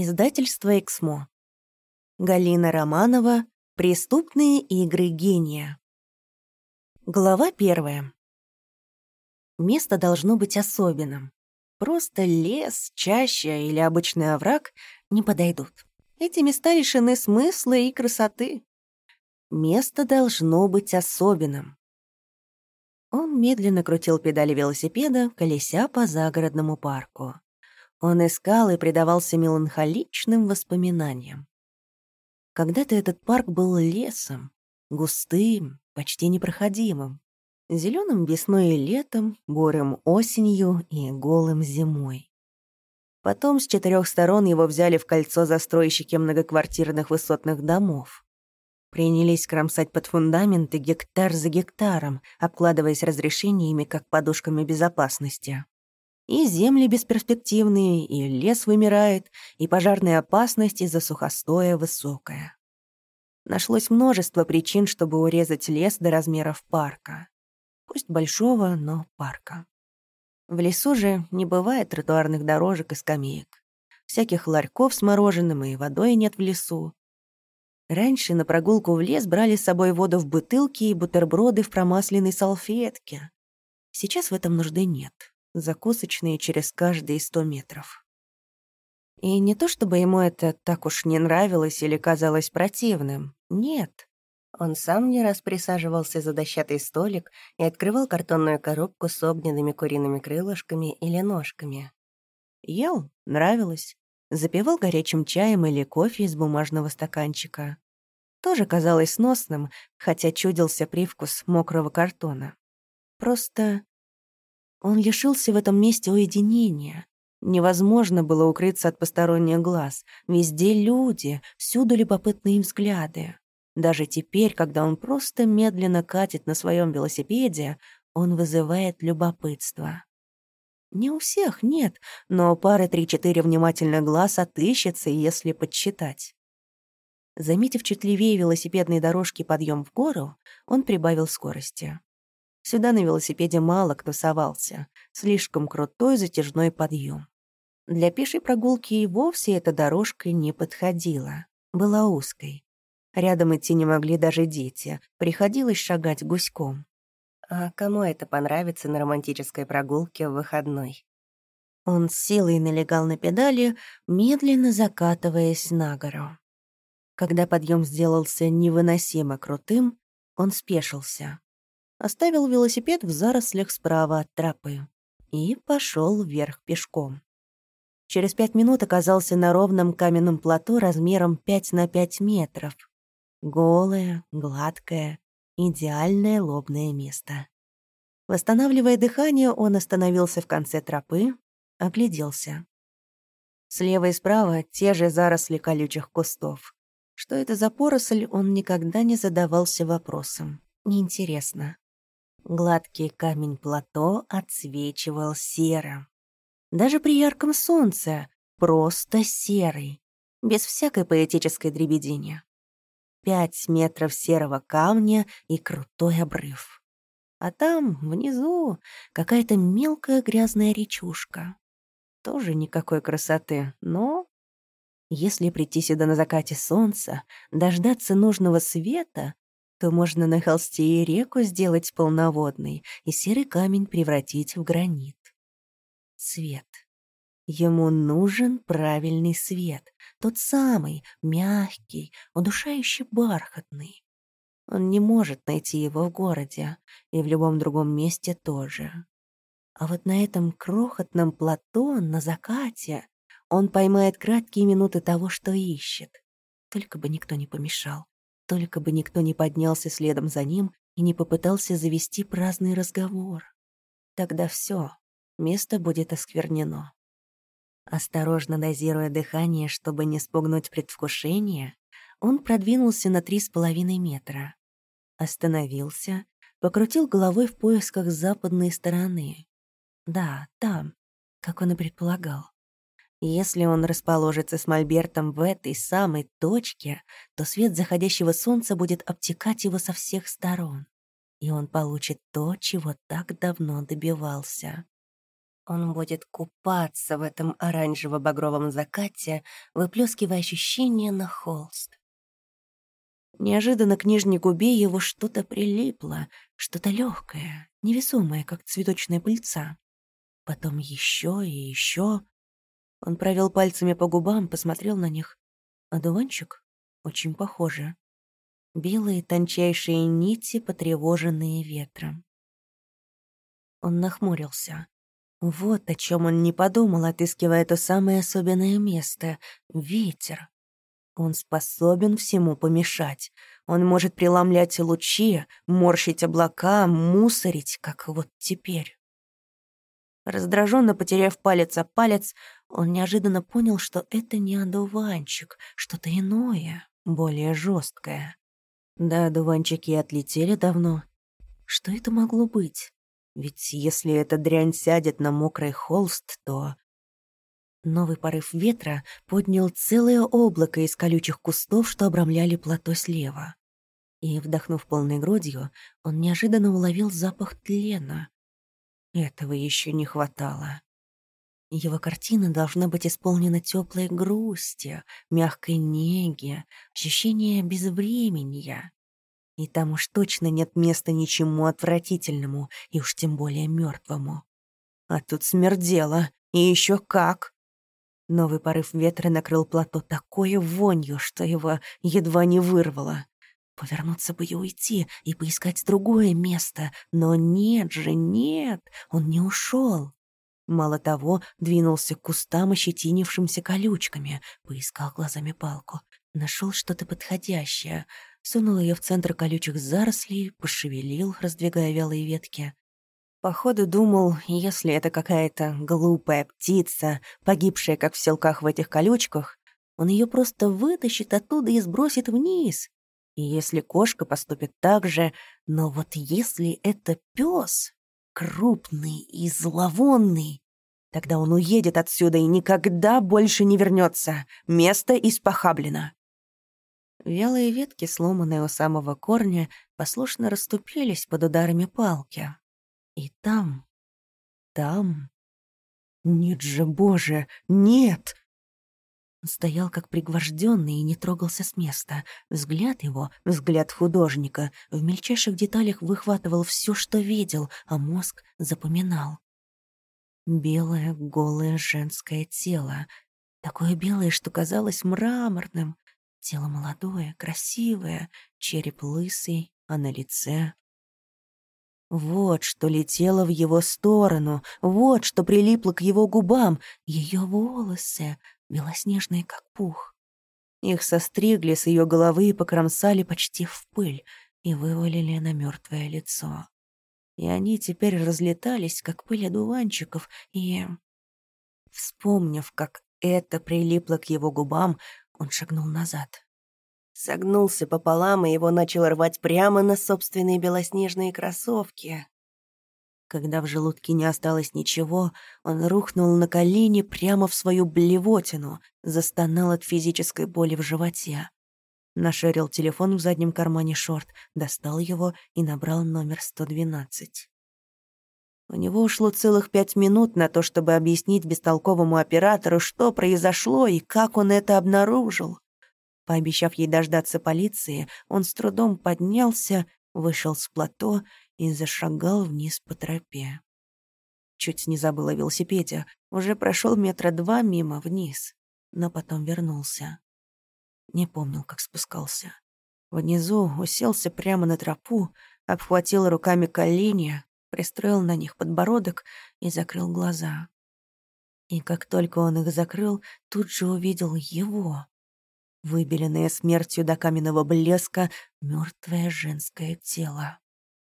Издательство «Эксмо». Галина Романова «Преступные игры гения». Глава первая. Место должно быть особенным. Просто лес, чаща или обычный овраг не подойдут. Эти места лишены смысла и красоты. Место должно быть особенным. Он медленно крутил педали велосипеда, колеся по загородному парку. Он искал и предавался меланхоличным воспоминаниям. Когда-то этот парк был лесом, густым, почти непроходимым, зеленым весной и летом, бурым осенью и голым зимой. Потом с четырех сторон его взяли в кольцо застройщики многоквартирных высотных домов. Принялись кромсать под фундаменты гектар за гектаром, обкладываясь разрешениями, как подушками безопасности. И земли бесперспективные, и лес вымирает, и пожарная опасность из-за сухостоя высокая. Нашлось множество причин, чтобы урезать лес до размеров парка. Пусть большого, но парка. В лесу же не бывает тротуарных дорожек и скамеек. Всяких ларьков с мороженым и водой нет в лесу. Раньше на прогулку в лес брали с собой воду в бутылке и бутерброды в промасленной салфетке. Сейчас в этом нужды нет закусочные через каждые сто метров. И не то чтобы ему это так уж не нравилось или казалось противным. Нет. Он сам не раз присаживался за дощатый столик и открывал картонную коробку с огненными куриными крылышками или ножками. Ел, нравилось. Запивал горячим чаем или кофе из бумажного стаканчика. Тоже казалось сносным, хотя чудился привкус мокрого картона. Просто он лишился в этом месте уединения. Невозможно было укрыться от посторонних глаз. Везде люди, всюду любопытные взгляды. Даже теперь, когда он просто медленно катит на своем велосипеде, он вызывает любопытство. Не у всех, нет, но пары три-четыре внимательных глаз отыщется, если подсчитать. Заметив чуть левее велосипедной дорожки подъем в гору, он прибавил скорости. Сюда на велосипеде мало кто совался. Слишком крутой затяжной подъем. Для пешей прогулки и вовсе эта дорожка не подходила. Была узкой. Рядом идти не могли даже дети. Приходилось шагать гуськом. А кому это понравится на романтической прогулке в выходной? Он с силой налегал на педали, медленно закатываясь на гору. Когда подъем сделался невыносимо крутым, он спешился оставил велосипед в зарослях справа от тропы и пошел вверх пешком. Через пять минут оказался на ровном каменном плато размером 5 на 5 метров. Голое, гладкое, идеальное лобное место. Восстанавливая дыхание, он остановился в конце тропы, огляделся. Слева и справа те же заросли колючих кустов. Что это за поросль, он никогда не задавался вопросом. Неинтересно. Гладкий камень плато отсвечивал серым. Даже при ярком солнце просто серый, без всякой поэтической дребедения. Пять метров серого камня и крутой обрыв. А там, внизу, какая-то мелкая грязная речушка. Тоже никакой красоты, но... Если прийти сюда на закате солнца, дождаться нужного света, то можно на холсте и реку сделать полноводной, и серый камень превратить в гранит. Свет. Ему нужен правильный свет, тот самый, мягкий, удушающий бархатный. Он не может найти его в городе, и в любом другом месте тоже. А вот на этом крохотном плато на закате он поймает краткие минуты того, что ищет. Только бы никто не помешал. Только бы никто не поднялся следом за ним и не попытался завести праздный разговор. Тогда все, место будет осквернено. Осторожно дозируя дыхание, чтобы не спугнуть предвкушение, он продвинулся на три с половиной метра. Остановился, покрутил головой в поисках западной стороны. Да, там, как он и предполагал. Если он расположится с Мольбертом в этой самой точке, то свет заходящего солнца будет обтекать его со всех сторон, и он получит то, чего так давно добивался. Он будет купаться в этом оранжево-багровом закате, выплескивая ощущения на холст. Неожиданно к нижней губе его что-то прилипло, что-то легкое, невесомое, как цветочная пыльца. Потом еще и еще. Он провел пальцами по губам, посмотрел на них. Одуванчик? Очень похоже. Белые тончайшие нити, потревоженные ветром. Он нахмурился. Вот о чем он не подумал, отыскивая то самое особенное место — ветер. Он способен всему помешать. Он может преломлять лучи, морщить облака, мусорить, как вот теперь. Раздраженно потеряв палец о палец, он неожиданно понял, что это не одуванчик, что-то иное, более жесткое. Да, одуванчики отлетели давно. Что это могло быть? Ведь если эта дрянь сядет на мокрый холст, то Новый порыв ветра поднял целое облако из колючих кустов, что обрамляли плато слева. И, вдохнув полной грудью, он неожиданно уловил запах тлена. Этого еще не хватало. Его картина должна быть исполнена теплой грусти, мягкой неги, ощущения безвременья. И там уж точно нет места ничему отвратительному, и уж тем более мертвому. А тут смердело, и еще как. Новый порыв ветра накрыл плато такой вонью, что его едва не вырвало. Повернуться бы и уйти, и поискать другое место. Но нет же, нет, он не ушел. Мало того, двинулся к кустам, ощетинившимся колючками, поискал глазами палку. Нашел что-то подходящее, сунул ее в центр колючих зарослей, пошевелил, раздвигая вялые ветки. Походу думал, если это какая-то глупая птица, погибшая, как в селках в этих колючках, он ее просто вытащит оттуда и сбросит вниз. И если кошка поступит так же, но вот если это пес, крупный и зловонный, тогда он уедет отсюда и никогда больше не вернется. Место испохаблено. Вялые ветки, сломанные у самого корня, послушно расступились под ударами палки. И там, там... Нет же, боже, нет! Он стоял как пригвожденный и не трогался с места. Взгляд его, взгляд художника, в мельчайших деталях выхватывал все, что видел, а мозг запоминал. Белое, голое женское тело. Такое белое, что казалось мраморным. Тело молодое, красивое, череп лысый, а на лице вот что летело в его сторону, вот что прилипло к его губам, ее волосы, белоснежные как пух. Их состригли с ее головы и покромсали почти в пыль и вывалили на мертвое лицо. И они теперь разлетались, как пыль одуванчиков, и... Вспомнив, как это прилипло к его губам, он шагнул назад согнулся пополам, и его начал рвать прямо на собственные белоснежные кроссовки. Когда в желудке не осталось ничего, он рухнул на колени прямо в свою блевотину, застонал от физической боли в животе. Нашарил телефон в заднем кармане шорт, достал его и набрал номер 112. У него ушло целых пять минут на то, чтобы объяснить бестолковому оператору, что произошло и как он это обнаружил. Пообещав ей дождаться полиции, он с трудом поднялся, вышел с плато и зашагал вниз по тропе. Чуть не забыл о велосипеде, уже прошел метра два мимо вниз, но потом вернулся. Не помнил, как спускался. Внизу уселся прямо на тропу, обхватил руками колени, пристроил на них подбородок и закрыл глаза. И как только он их закрыл, тут же увидел его, выбеленное смертью до каменного блеска мертвое женское тело.